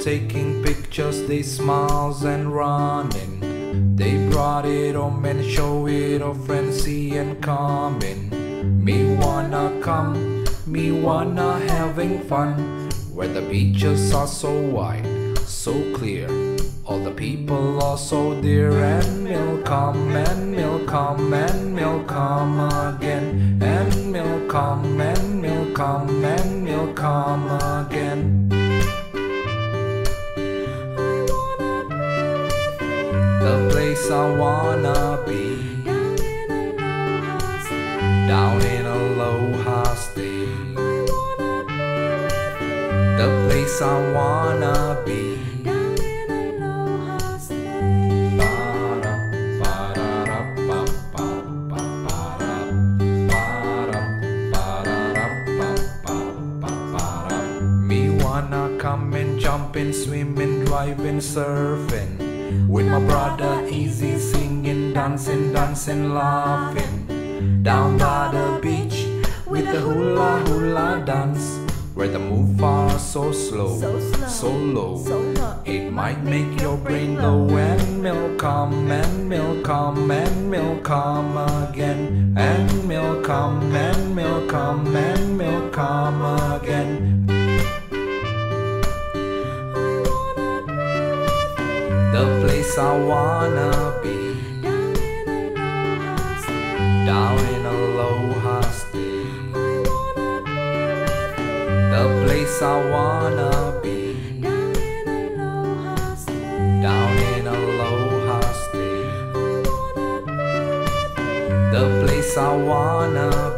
taking pictures, they smiles and running. They brought it home and show it off, see and coming. Me wanna come, me wanna having fun, where the beaches are so wide, so clear. All the people are so dear, and we'll come, and we'll come, and we'll come again, and we'll come, and we'll come, and we'll come again. Place I wanna be, down in Aloha State. Down in The place I wanna be. Me wanna come and jumping, swimming, driving, surfing. With my brother, easy singing, dancing, dancing, laughing. Down by the beach with the hula hula dance. Where the move are so slow, So slow, so low. so. It might make your brain low and will come and will come and will come again and will come and will come and will come again. Place I wanna be down in Aloha State. The place I wanna be down in Aloha State. The place I wanna be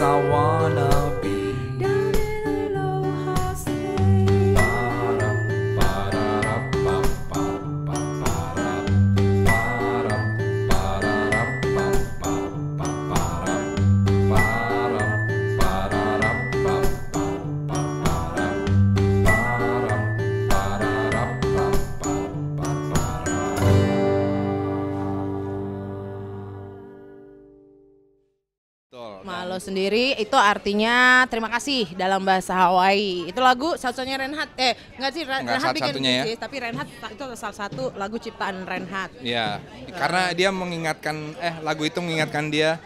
I wanna be. Betul. Malo sendiri itu artinya terima kasih dalam bahasa Hawaii. Itu lagu satu-satunya Renhat. Eh, enggak sih Ren- Enggak Renhat bikin ya. sih, tapi Renhat itu salah satu lagu ciptaan Renhat. Ya, karena dia mengingatkan eh lagu itu mengingatkan dia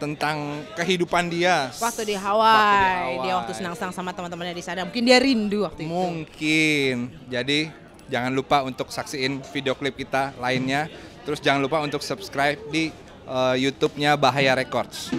tentang kehidupan dia. Waktu di Hawaii, Waktu di dia waktu Hawaii. senang-senang sama teman-temannya di sana. Mungkin dia rindu waktu itu. Mungkin. Jadi jangan lupa untuk saksiin video klip kita lainnya. Terus jangan lupa untuk subscribe di eh, YouTube-nya Bahaya Records.